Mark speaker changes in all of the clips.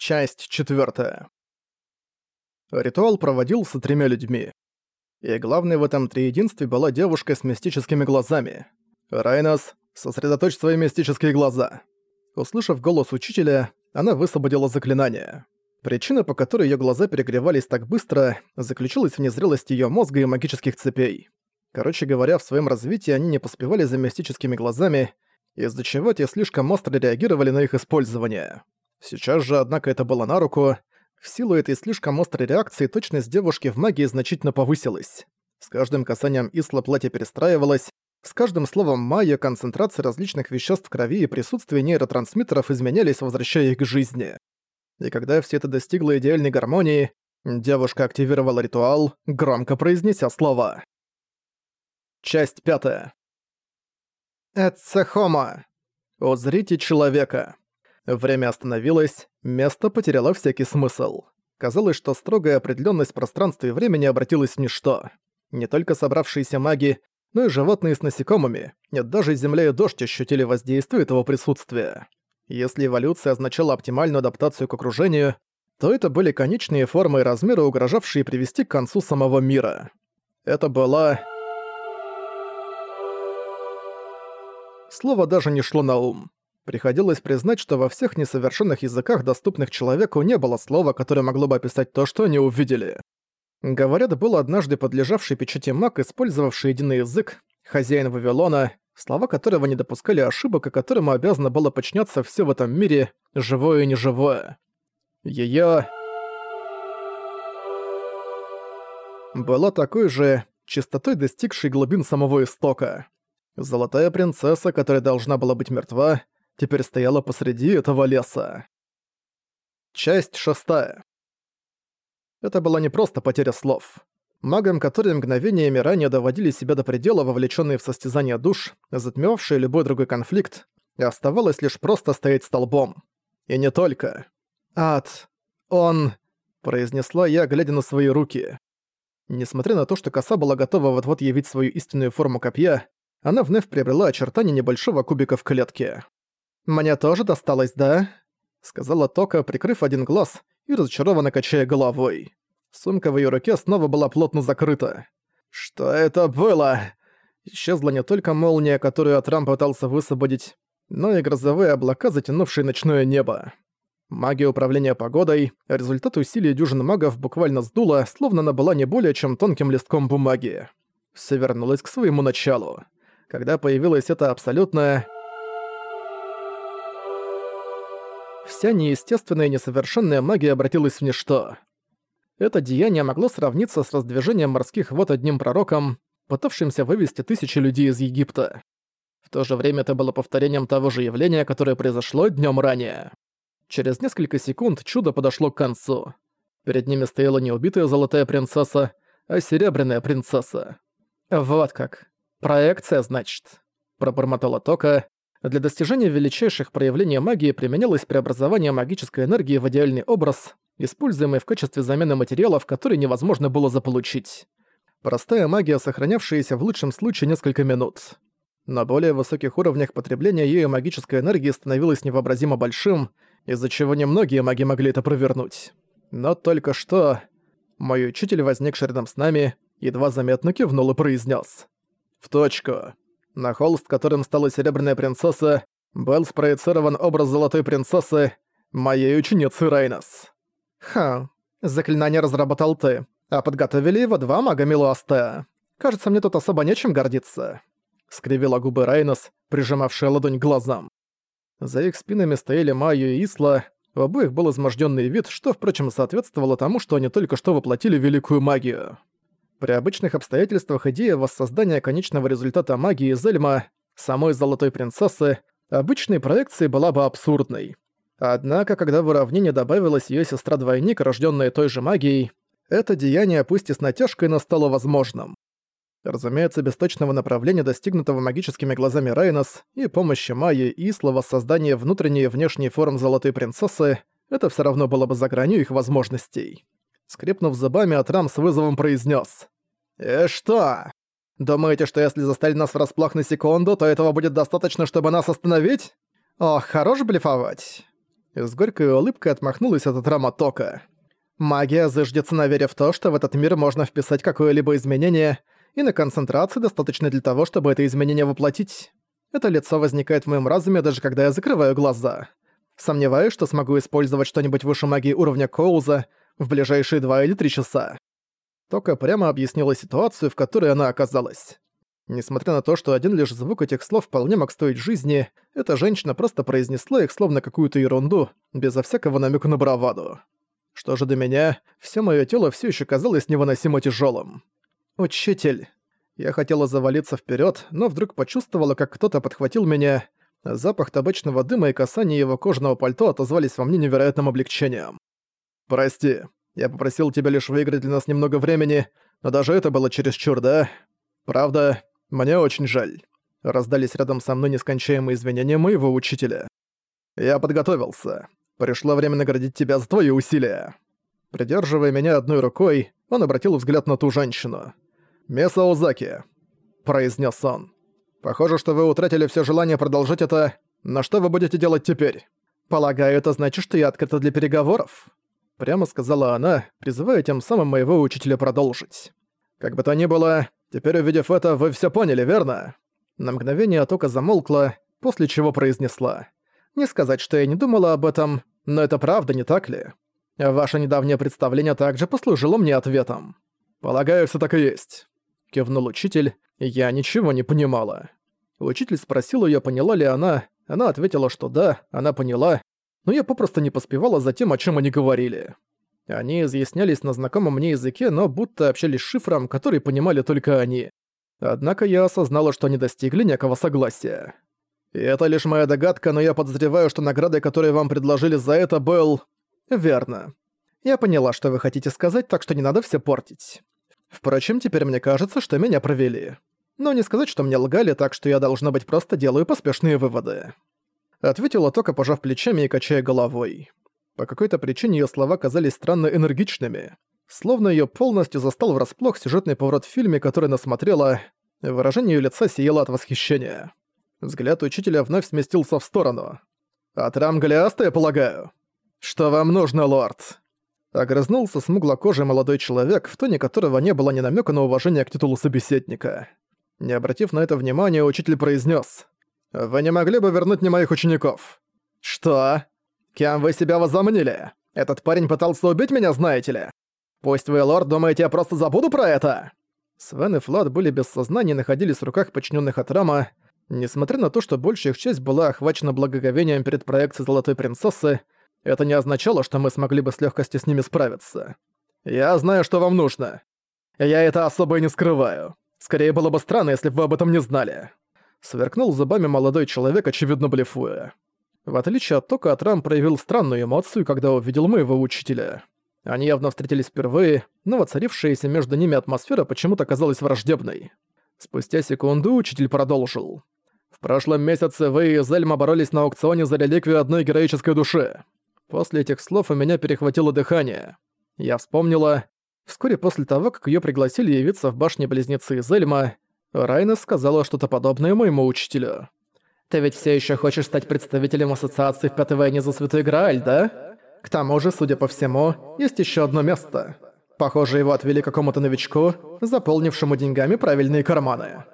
Speaker 1: Часть четвертая. Ритуал проводился тремя людьми. И главной в этом триединстве была девушка с мистическими глазами. «Райнос, сосредоточь свои мистические глаза». Услышав голос учителя, она высвободила заклинание. Причина, по которой ее глаза перегревались так быстро, заключалась в незрелости ее мозга и магических цепей. Короче говоря, в своем развитии они не поспевали за мистическими глазами, из-за чего те слишком остро реагировали на их использование. Сейчас же, однако, это было на руку. В силу этой слишком острой реакции точность девушки в магии значительно повысилась. С каждым касанием Исла платье перестраивалось, с каждым словом Майя концентрация различных веществ в крови и присутствие нейротрансмиттеров изменялись, возвращая их к жизни. И когда все это достигло идеальной гармонии, девушка активировала ритуал, громко произнеся слова. Часть пятая. Эцехома. Узрите человека. Время остановилось, место потеряло всякий смысл. Казалось, что строгая определенность пространства и времени обратилась в ничто. Не только собравшиеся маги, но и животные с насекомыми, нет, даже земля и дождь ощутили воздействие этого присутствия. Если эволюция означала оптимальную адаптацию к окружению, то это были конечные формы и размеры, угрожавшие привести к концу самого мира. Это была... Слово даже не шло на ум. Приходилось признать, что во всех несовершенных языках, доступных человеку, не было слова, которое могло бы описать то, что они увидели. Говорят, был однажды подлежавший печати маг, использовавший единый язык, хозяин Вавилона, слова которого не допускали ошибок и которому обязано было подчиняться все в этом мире, живое и неживое. Её... была такой же чистотой, достигшей глубин самого истока. Золотая принцесса, которая должна была быть мертва, теперь стояла посреди этого леса. Часть шестая. Это была не просто потеря слов. Магам, которые мгновениями ранее доводили себя до предела, вовлеченные в состязание душ, затмевавшие любой другой конфликт, оставалось лишь просто стоять столбом. И не только. «Ад. Он...» — произнесла я, глядя на свои руки. Несмотря на то, что коса была готова вот-вот явить свою истинную форму копья, она вновь приобрела очертания небольшого кубика в клетке. «Мне тоже досталось, да?» — сказала Тока, прикрыв один глаз и разочарованно качая головой. Сумка в её руке снова была плотно закрыта. «Что это было?» Исчезла не только молния, которую Атрам пытался высвободить, но и грозовые облака, затянувшие ночное небо. Магия управления погодой, результат усилий дюжин магов буквально сдула, словно она была не более чем тонким листком бумаги. Всё вернулось к своему началу. Когда появилась эта абсолютная вся неестественная и несовершенная магия обратилась в ничто. Это деяние могло сравниться с раздвижением морских вод одним пророком, пытавшимся вывести тысячи людей из Египта. В то же время это было повторением того же явления, которое произошло днем ранее. Через несколько секунд чудо подошло к концу. Перед ними стояла не убитая золотая принцесса, а серебряная принцесса. «Вот как. Проекция, значит», — пробормотала Тока, для достижения величайших проявлений магии применялось преобразование магической энергии в идеальный образ, используемый в качестве замены материалов, который невозможно было заполучить. Простая магия, сохранявшаяся в лучшем случае несколько минут. На более высоких уровнях потребления ею магической энергии становилось невообразимо большим, из-за чего немногие маги могли это провернуть. Но только что... Мой учитель, возникший рядом с нами, едва заметно кивнул и произнес: «В точку. На холст, которым стала Серебряная Принцесса, был спроецирован образ Золотой Принцессы, моей ученицы Рейнос. Ха, заклинание разработал ты, а подготовили его два мага Милуастеа. Кажется, мне тут особо нечем гордиться. Скривила губы Рейнос, прижимавшая ладонь к глазам. За их спинами стояли Майю и Исла, у обоих был изможденный вид, что, впрочем, соответствовало тому, что они только что воплотили великую магию. При обычных обстоятельствах идея воссоздания конечного результата магии Зельма, самой Золотой Принцессы, обычной проекции была бы абсурдной. Однако, когда в уравнение добавилась её сестра-двойник, рождённая той же магией, это деяние, пусть и с натяжкой, но стало возможным. Разумеется, без точного направления, достигнутого магическими глазами Райнос, и помощи Майи и слова создания внутренней и внешней форм Золотой Принцессы, это всё равно было бы за гранью их возможностей. Скрипнув зубами, Атрам с вызовом произнес: «И «Э, что? Думаете, что если заставить нас врасплох на секунду, то этого будет достаточно, чтобы нас остановить? Ох, хорош блефовать!» и с горькой улыбкой отмахнулась от Атрама Тока. Магия зыждется на вере в то, что в этот мир можно вписать какое-либо изменение, и на концентрации достаточно для того, чтобы это изменение воплотить. Это лицо возникает в моем разуме, даже когда я закрываю глаза. Сомневаюсь, что смогу использовать что-нибудь выше магии уровня Коуза в ближайшие два или три часа. Тока прямо объяснила ситуацию, в которой она оказалась. Несмотря на то, что один лишь звук этих слов вполне мог стоить жизни, эта женщина просто произнесла их словно какую-то ерунду, безо всякого намека на браваду. Что же до меня, все мое тело все еще казалось невыносимо тяжелым. «Учитель!» Я хотела завалиться вперед, но вдруг почувствовала, как кто-то подхватил меня. Запах табачного дыма и касание его кожаного пальто отозвались во мне невероятным облегчением. «Прости, я попросил тебя лишь выиграть для нас немного времени, но даже это было чересчур, да? Правда, мне очень жаль». Раздались рядом со мной нескончаемые извинения моего учителя. «Я подготовился. Пришло время наградить тебя за твои усилия». Придерживая меня одной рукой, он обратил взгляд на ту женщину. «Меса Озаки», — произнес он. «Похоже, что вы утратили все желание продолжить это. Но что вы будете делать теперь?» «Полагаю, это значит, что я открыта для переговоров?» Прямо сказала она, призывая тем самым моего учителя продолжить. «Как бы то ни было, теперь увидев это, вы все поняли, верно?» На мгновение Атока замолкла, после чего произнесла. «Не сказать, что я не думала об этом, но это правда, не так ли? Ваше недавнее представление также послужило мне ответом. Полагаю, все так и есть. Кивнул учитель, я ничего не понимала. Учитель спросил ее, поняла ли она. Она ответила, что да, она поняла, но я попросту не поспевала за тем, о чем они говорили. Они изъяснялись на знакомом мне языке, но будто общались шифром, который понимали только они. Однако я осознала, что они достигли некого согласия. И это лишь моя догадка, но я подозреваю, что наградой, которую вам предложили за это, был... Верно. Я поняла, что вы хотите сказать, так что не надо все портить. Впрочем, теперь мне кажется, что меня провели. Но не сказать, что мне лгали, так что я, должно быть, просто делаю поспешные выводы. Ответила только пожав плечами и качая головой. По какой-то причине ее слова казались странно энергичными. Словно ее полностью застал врасплох сюжетный поворот в фильме, который насмотрела. Выражение ее лица сияло от восхищения. Взгляд учителя вновь сместился в сторону. «От Рамгалиаста, я полагаю?» «Что вам нужно, лорд?» Огрызнулся смуглокожий молодой человек, в тоне которого не было ни намека на уважение к титулу собеседника. Не обратив на это внимания, учитель произнес: «Вы не могли бы вернуть мне моих учеников?» «Что? Кем вы себя возомнили? Этот парень пытался убить меня, знаете ли? Пусть вы, лорд, думаете, я просто забуду про это?» Свен и Флад были без сознания и находились в руках подчиненных от Рама, Несмотря на то, что большая их часть была охвачена благоговением перед проекцией Золотой Принцессы, это не означало, что мы смогли бы с легкостью с ними справиться. Я знаю, что вам нужно. Я это особо и не скрываю. Скорее было бы странно, если бы вы об этом не знали. Сверкнул зубами молодой человек, очевидно блефуя. В отличие от Тока, Атрам проявил странную эмоцию, когда увидел моего учителя. Они явно встретились впервые, но воцарившаяся между ними атмосфера почему-то казалась враждебной. Спустя секунду учитель продолжил. В прошлом месяце вы и Зельма боролись на аукционе за реликвию одной героической души. После этих слов у меня перехватило дыхание. Я вспомнила... Вскоре после того, как ее пригласили явиться в башне Близнецы из Эльма, Райна сказала что-то подобное моему учителю. «Ты ведь все еще хочешь стать представителем ассоциации в Пятой войне за Святой Грааль, да? К тому же, судя по всему, есть еще одно место. Похоже, его отвели какому-то новичку, заполнившему деньгами правильные карманы».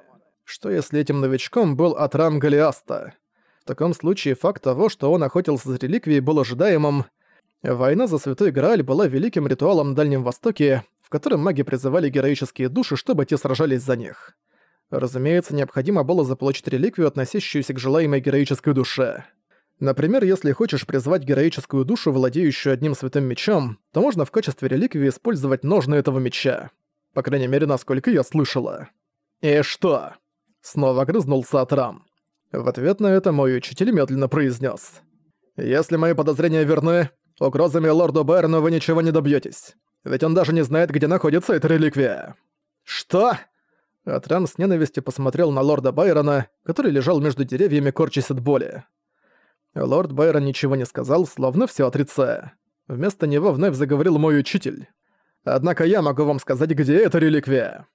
Speaker 1: Что если этим новичком был Атрам Галиаста? В таком случае факт того, что он охотился за реликвией, был ожидаемым. Война за Святой Грааль была великим ритуалом на Дальнем Востоке, в котором маги призывали героические души, чтобы те сражались за них. Разумеется, необходимо было заполучить реликвию, относящуюся к желаемой героической душе. Например, если хочешь призвать героическую душу, владеющую одним святым мечом, то можно в качестве реликвии использовать ножны этого меча. По крайней мере, насколько я слышала. И что? Снова грызнулся Атрам. В ответ на это мой учитель медленно произнес: «Если мои подозрения верны, угрозами лорду Байрону вы ничего не добьетесь, Ведь он даже не знает, где находится эта реликвия». «Что?» Атрам с ненавистью посмотрел на лорда Байрона, который лежал между деревьями, корчась от боли. Лорд Байрон ничего не сказал, словно все отрицая. Вместо него вновь заговорил мой учитель. «Однако я могу вам сказать, где эта реликвия».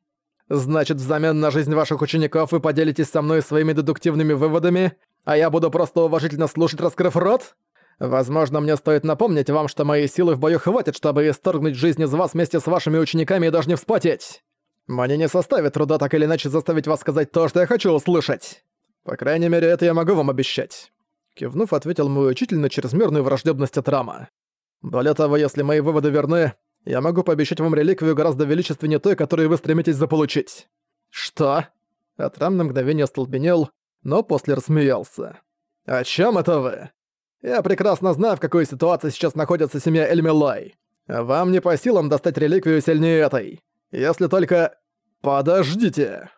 Speaker 1: Значит, взамен на жизнь ваших учеников вы поделитесь со мной своими дедуктивными выводами, а я буду просто уважительно слушать, раскрыв рот? Возможно, мне стоит напомнить вам, что моей силы в бою хватит, чтобы исторгнуть жизнь из вас вместе с вашими учениками и даже не вспотеть. Мне не составит труда так или иначе заставить вас сказать то, что я хочу услышать. По крайней мере, это я могу вам обещать. Кивнув, ответил мой учитель на чрезмерную враждебность от Рама. Более того, если мои выводы верны, я могу пообещать вам реликвию гораздо величественнее той, которую вы стремитесь заполучить. Что? Атрам на мгновение остолбенел, но после рассмеялся. О чем это вы? Я прекрасно знаю, в какой ситуации сейчас находится семья Эльмилай. Вам не по силам достать реликвию сильнее этой. Если только... Подождите!»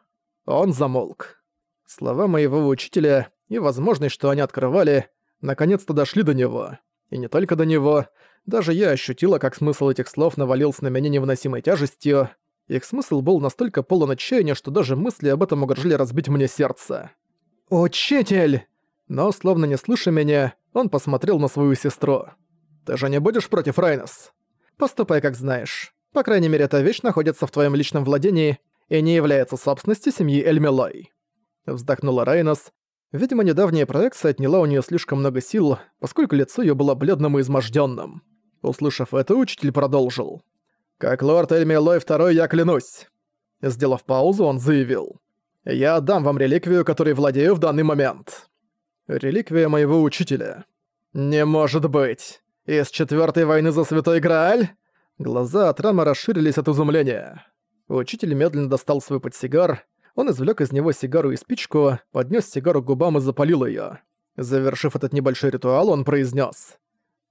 Speaker 1: Он замолк. Слова моего учителя и возможность, что они открывали, наконец-то дошли до него. И не только до него. Даже я ощутила, как смысл этих слов навалился на меня невыносимой тяжестью. Их смысл был настолько полон отчаяния, что даже мысли об этом угрожали разбить мне сердце. «Учитель!» Но, словно не слыша меня, он посмотрел на свою сестру. «Ты же не будешь против, Райнос?» «Поступай, как знаешь. По крайней мере, эта вещь находится в твоем личном владении и не является собственностью семьи Эльмилой». Вздохнула Райнос. Видимо, недавняя проекция отняла у нее слишком много сил, поскольку лицо ее было бледным и изможденным. Услышав это, учитель продолжил. «Как лорд Эльмилой второй, я клянусь!» Сделав паузу, он заявил. «Я отдам вам реликвию, которой владею в данный момент». Реликвия моего учителя. «Не может быть! Из четвертой войны за Святой Грааль?» Глаза от Рама расширились от изумления. Учитель медленно достал свой подсигар. Он извлек из него сигару и спичку, поднес сигару к губам и запалил ее. Завершив этот небольшой ритуал, он произнес: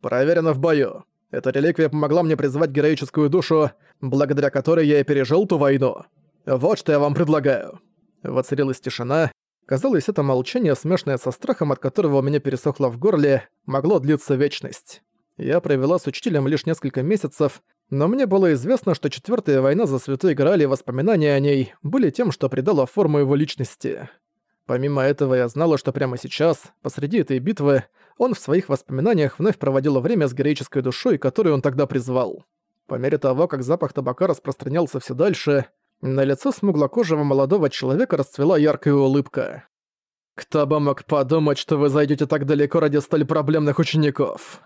Speaker 1: «Проверено в бою. Эта реликвия помогла мне призвать героическую душу, благодаря которой я и пережил ту войну. Вот что я вам предлагаю». Воцарилась тишина, Казалось, это молчание, смешанное со страхом, от которого у меня пересохло в горле, могло длиться вечность. Я провела с учителем лишь несколько месяцев, но мне было известно, что Четвёртая война за Святой Грааль и воспоминания о ней были тем, что придало форму его личности. Помимо этого, я знала, что прямо сейчас, посреди этой битвы, он в своих воспоминаниях вновь проводил время с героической душой, которую он тогда призвал. По мере того, как запах табака распространялся все дальше, на лицо смуглокожего молодого человека расцвела яркая улыбка. «Кто бы мог подумать, что вы зайдете так далеко ради столь проблемных учеников?»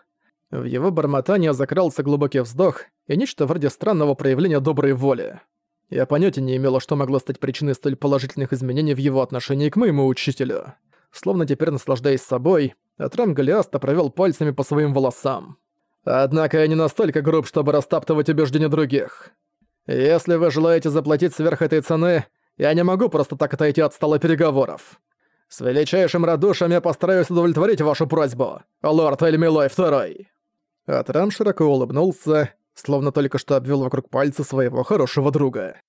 Speaker 1: В его бормотание закрался глубокий вздох и нечто вроде странного проявления доброй воли. Я понятия не имела, что могло стать причиной столь положительных изменений в его отношении к моему учителю. Словно теперь наслаждаясь собой, Атрам Голиаста провел пальцами по своим волосам. «Однако я не настолько груб, чтобы растаптывать убеждения других. Если вы желаете заплатить сверх этой цены, я не могу просто так отойти от стола переговоров. С величайшим радушием я постараюсь удовлетворить вашу просьбу, лорд Эльмилой Второй». Атрам широко улыбнулся, словно только что обвел вокруг пальца своего хорошего друга.